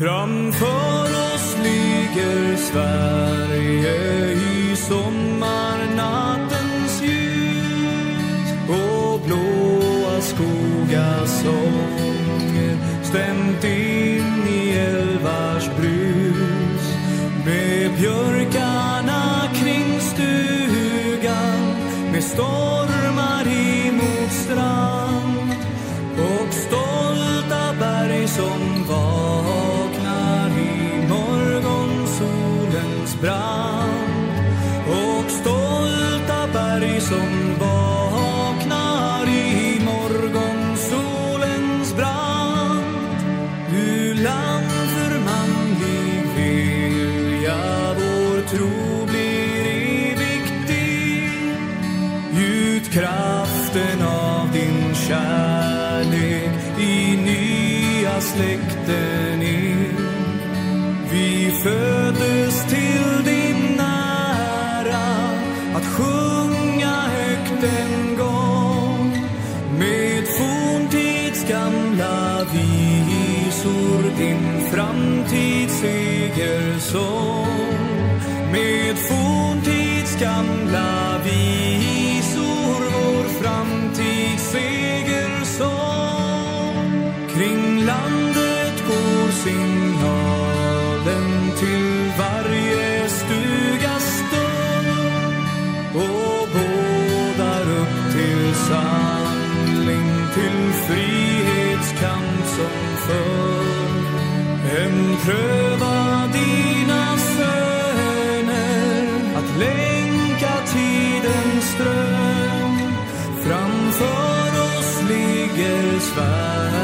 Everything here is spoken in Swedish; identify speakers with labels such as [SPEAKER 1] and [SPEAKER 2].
[SPEAKER 1] Framför oss ligger Sverige i sommarnattens ljus. Och blåa skogars sånger stämt in i älvars brus. Med björn brand och stolta berg som vaknar i morgonsolens brand du land för manlig vilja vår tro blir evigt Gjut kraften av din kärlek i nya släkten in. Vi föddes till visor din framtids segersång med forntids gamla visor vår framtids segersång kring landet går signalen till varje stugas stund och bådar upp till samling till frihetskamp som förr pröva dina söner att länka tidens ström framför oss ligger Sverige.